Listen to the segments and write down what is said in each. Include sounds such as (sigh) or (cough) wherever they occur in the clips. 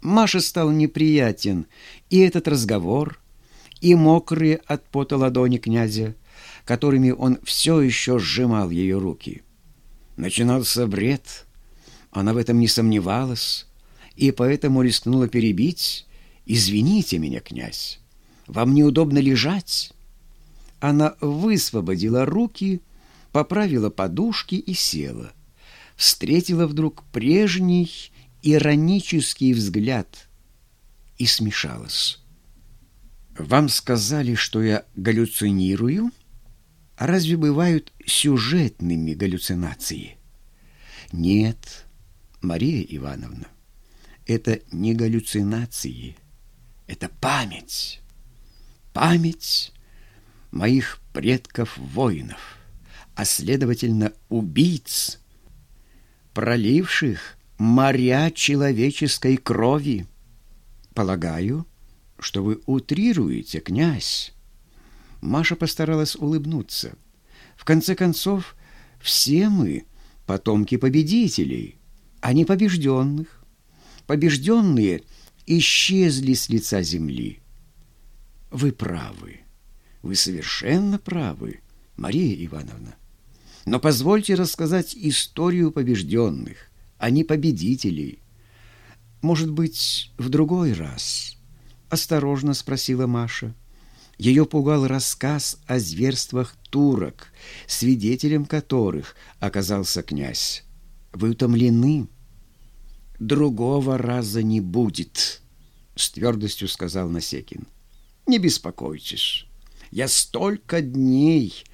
Маше стал неприятен и этот разговор, и мокрые от пота ладони князя, которыми он все еще сжимал ее руки. Начинался бред. Она в этом не сомневалась, и поэтому рискнула перебить. «Извините меня, князь, вам неудобно лежать?» Она высвободила руки, поправила подушки и села. Встретила вдруг прежний иронический взгляд и смешалась. «Вам сказали, что я галлюцинирую? А разве бывают сюжетными галлюцинации?» «Нет, Мария Ивановна, это не галлюцинации, это память. Память моих предков-воинов, а, следовательно, убийц, проливших моря человеческой крови. Полагаю, что вы утрируете, князь. Маша постаралась улыбнуться. В конце концов, все мы потомки победителей, а не побежденных. Побежденные исчезли с лица земли. Вы правы. Вы совершенно правы, Мария Ивановна. Но позвольте рассказать историю побежденных не победителей. Может быть, в другой раз? Осторожно спросила Маша. Ее пугал рассказ о зверствах турок, свидетелем которых оказался князь. Вы утомлены? Другого раза не будет, с твердостью сказал Насекин. Не беспокойтесь. Я столько дней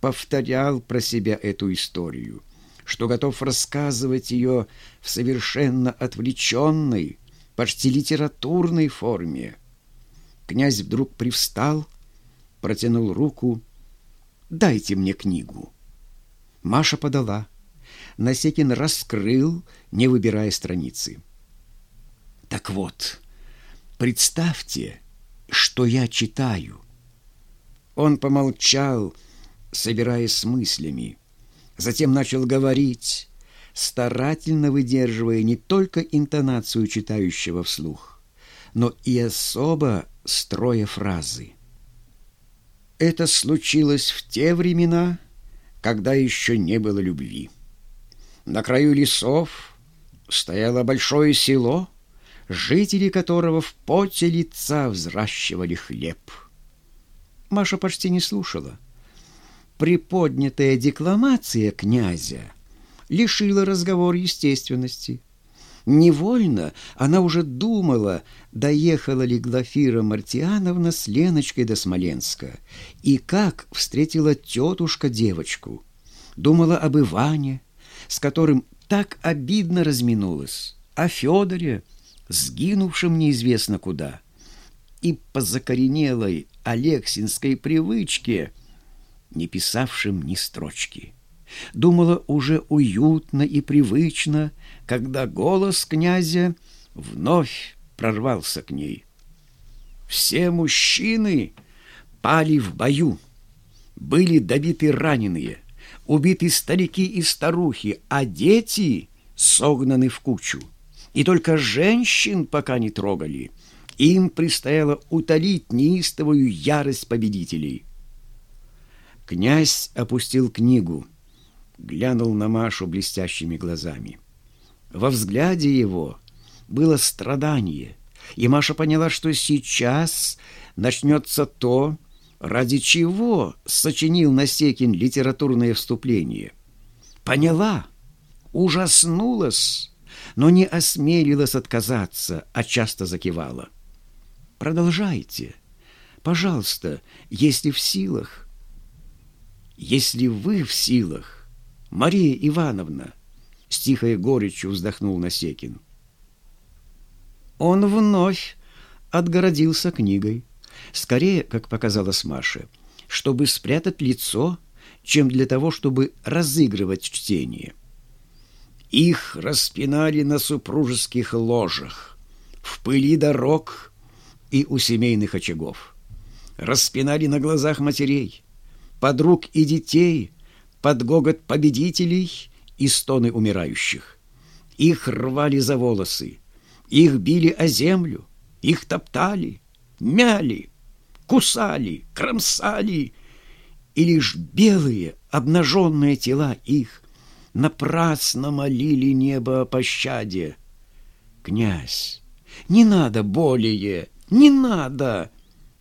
повторял про себя эту историю что готов рассказывать ее в совершенно отвлеченной, почти литературной форме. Князь вдруг привстал, протянул руку. «Дайте мне книгу». Маша подала. Насекин раскрыл, не выбирая страницы. «Так вот, представьте, что я читаю». Он помолчал, собираясь с мыслями. Затем начал говорить, старательно выдерживая не только интонацию читающего вслух, но и особо строя фразы. Это случилось в те времена, когда еще не было любви. На краю лесов стояло большое село, жители которого в поте лица взращивали хлеб. Маша почти не слушала — приподнятая декламация князя лишила разговор естественности. Невольно она уже думала, доехала ли Глафира Мартиановна с Леночкой до Смоленска, и как встретила тетушка девочку. Думала об Иване, с которым так обидно разминулась, о Федоре, сгинувшем неизвестно куда, и по закоренелой Алексинской привычке – не писавшим ни строчки. Думала уже уютно и привычно, когда голос князя вновь прорвался к ней. Все мужчины пали в бою, были добиты раненые, убиты старики и старухи, а дети согнаны в кучу. И только женщин пока не трогали. Им предстояло утолить неистовую ярость победителей. Князь опустил книгу, глянул на Машу блестящими глазами. Во взгляде его было страдание, и Маша поняла, что сейчас начнется то, ради чего сочинил Насекин литературное вступление. Поняла, ужаснулась, но не осмелилась отказаться, а часто закивала. «Продолжайте, пожалуйста, если в силах» если вы в силах, Мария Ивановна, с тихой горечью вздохнул Насекин. Он вновь отгородился книгой, скорее, как показалось Маше, чтобы спрятать лицо, чем для того, чтобы разыгрывать чтение. Их распинали на супружеских ложах, в пыли дорог и у семейных очагов. Распинали на глазах матерей, подруг и детей, под гогот победителей и стоны умирающих. Их рвали за волосы, Их били о землю, их топтали, мяли, кусали, кромсали, и лишь белые обнаженные тела их напрасно молили небо о пощаде. Князь, не надо более, не надо.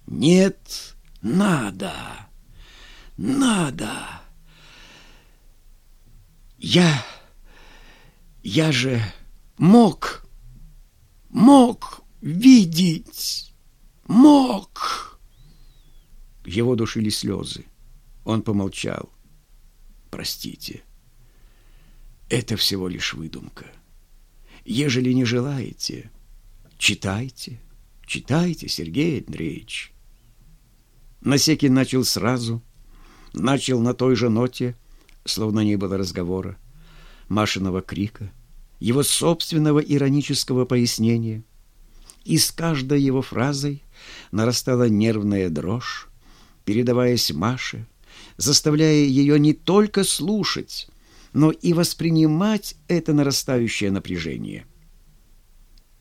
Нет, надо, надо. Я, я же мог, мог видеть, мог. Его душили слезы. Он помолчал. Простите, это всего лишь выдумка. Ежели не желаете, читайте, читайте, Сергей Андреевич. Насекин начал сразу, начал на той же ноте, словно не было разговора, Машиного крика, его собственного иронического пояснения. И с каждой его фразой нарастала нервная дрожь, передаваясь Маше, заставляя ее не только слушать, но и воспринимать это нарастающее напряжение.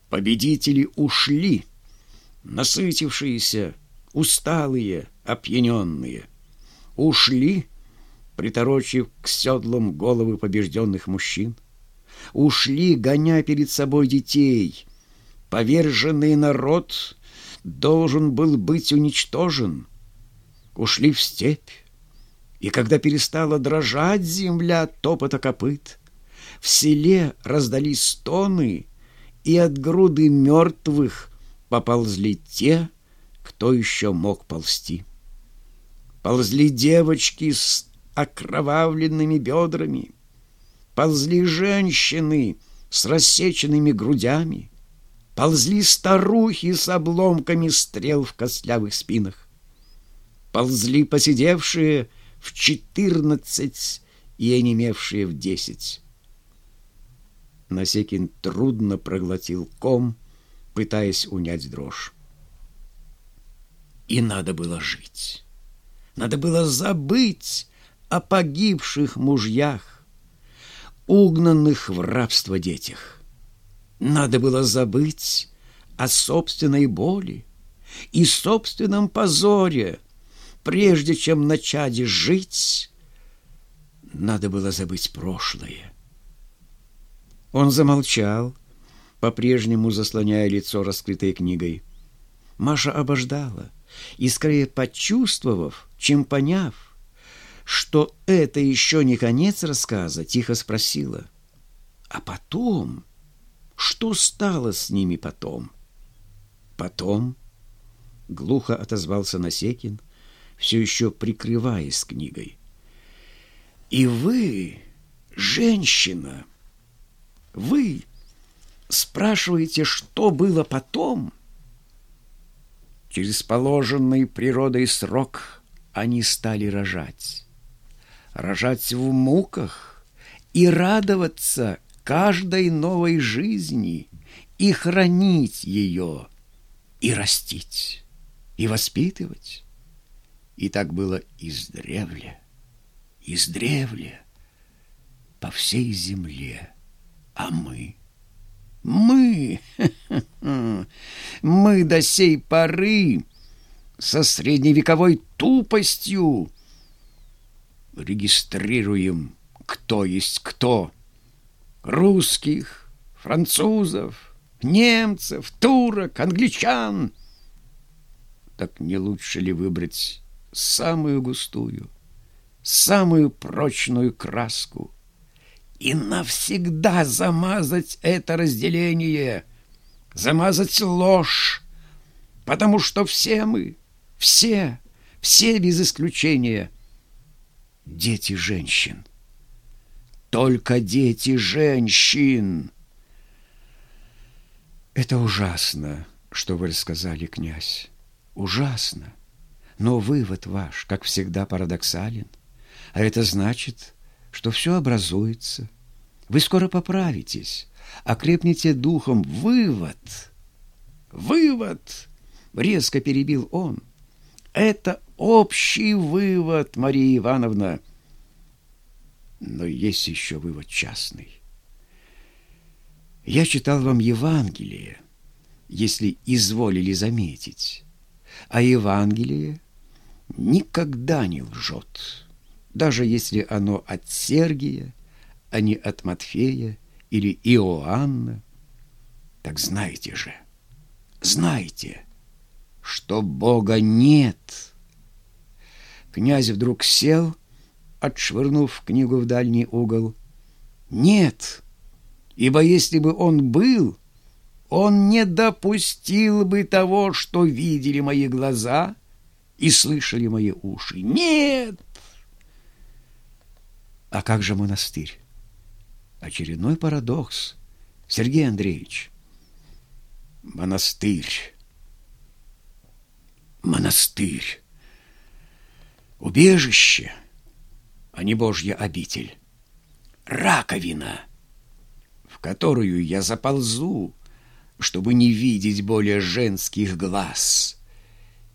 Победители ушли, насытившиеся, усталые, опьяненные. Ушли, приторочив к седлам головы побежденных мужчин. Ушли, гоня перед собой детей. Поверженный народ должен был быть уничтожен. Ушли в степь, и когда перестала дрожать земля от топота копыт, в селе раздались стоны, и от груды мертвых поползли те, кто еще мог ползти. Ползли девочки с окровавленными бедрами, ползли женщины с рассеченными грудями, ползли старухи с обломками стрел в костлявых спинах, ползли посидевшие в четырнадцать и онемевшие в десять. Насекин трудно проглотил ком, пытаясь унять дрожь. И надо было жить. Надо было забыть о погибших мужьях, угнанных в рабство детях. Надо было забыть о собственной боли и собственном позоре, прежде чем начать жить, надо было забыть прошлое. Он замолчал, по-прежнему заслоняя лицо раскрытой книгой. Маша обождала и, скорее почувствовав, чем поняв, что это еще не конец рассказа, тихо спросила. А потом? Что стало с ними потом? Потом? Глухо отозвался Насекин, все еще прикрываясь книгой. И вы, женщина, вы спрашиваете, что было потом? Через положенный природой срок они стали рожать. Рожать в муках и радоваться каждой новой жизни, и хранить ее, и растить, и воспитывать. И так было издревле, издревле, по всей земле. А мы, мы, (laughs) мы до сей поры со средневековой тупостью регистрируем, кто есть кто. Русских, французов, немцев, турок, англичан. Так не лучше ли выбрать самую густую, самую прочную краску и навсегда замазать это разделение, замазать ложь, потому что все мы, все, все без исключения дети женщин. Только дети женщин. Это ужасно, что вы рассказали, князь. Ужасно. Но вывод ваш, как всегда, парадоксален. А это значит, что все образуется. Вы скоро поправитесь, окрепнете духом. Вывод! Вывод! Резко перебил он. Это общий вывод, Мария Ивановна. Но есть еще вывод частный. Я читал вам Евангелие, если изволили заметить, а Евангелие никогда не лжет, даже если оно от Сергия, а не от Матфея или Иоанна. Так знаете же, знайте, что Бога нет. Князь вдруг сел, отшвырнув книгу в дальний угол. Нет, ибо если бы он был, он не допустил бы того, что видели мои глаза и слышали мои уши. Нет! А как же монастырь? Очередной парадокс. Сергей Андреевич. Монастырь. Монастырь. Убежище, а не Божья обитель. Раковина, в которую я заползу, чтобы не видеть более женских глаз,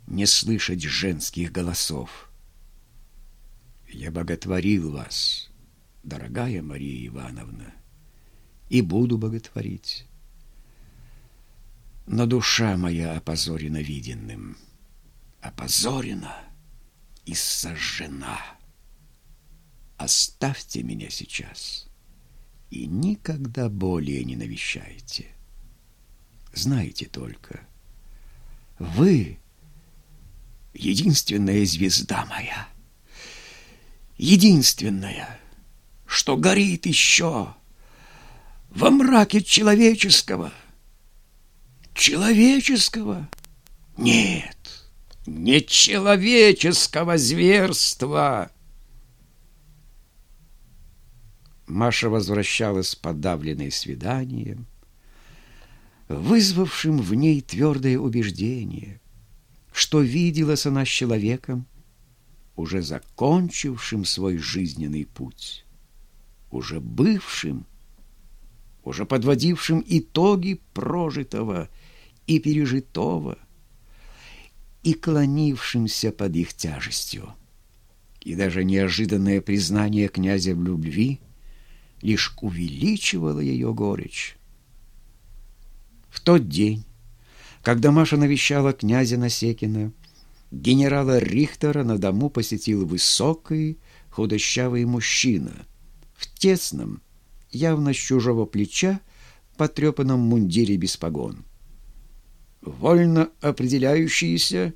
не слышать женских голосов. Я боготворил вас, дорогая Мария Ивановна, и буду боготворить. Но душа моя опозорена виденным, опозорена и сожжена. Оставьте меня сейчас и никогда более не навещайте. Знаете только, вы — единственная звезда моя, единственная, что горит еще во мраке человеческого. Человеческого? Нет, не человеческого зверства. Маша возвращалась подавленной свиданием, вызвавшим в ней твердое убеждение, что виделась она с человеком, уже закончившим свой жизненный путь, уже бывшим, уже подводившим итоги прожитого и пережитого, и клонившимся под их тяжестью. И даже неожиданное признание князя в любви лишь увеличивало ее горечь. В тот день, когда Маша навещала князя Насекина, генерала Рихтера на дому посетил высокий, худощавый мужчина в тесном, явно с чужого плеча, потрепанном мундире без погон. «Вольно определяющийся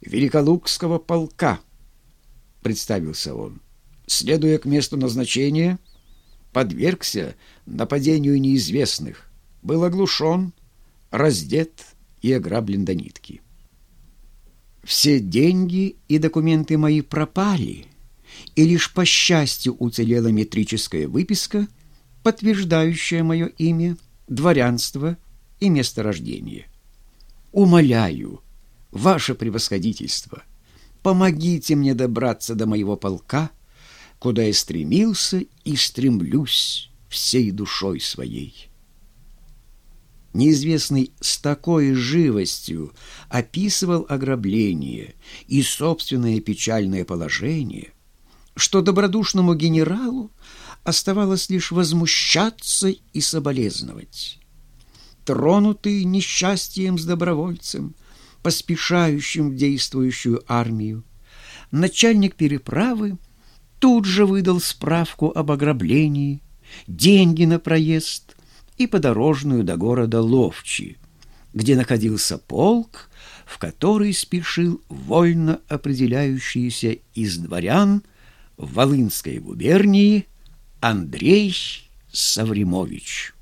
Великолукского полка», — представился он, следуя к месту назначения, подвергся нападению неизвестных, был оглушен, раздет и ограблен до нитки. Все деньги и документы мои пропали, и лишь по счастью уцелела метрическая выписка, подтверждающая мое имя, дворянство и место рождения. Умоляю, ваше превосходительство, помогите мне добраться до моего полка, куда я стремился и стремлюсь всей душой своей» неизвестный с такой живостью описывал ограбление и собственное печальное положение, что добродушному генералу оставалось лишь возмущаться и соболезновать. Тронутый несчастьем с добровольцем, поспешающим в действующую армию, начальник переправы тут же выдал справку об ограблении, деньги на проезд – и подорожную до города Ловчи, где находился полк, в который спешил вольно определяющийся из дворян в Волынской губернии Андрей Савремович.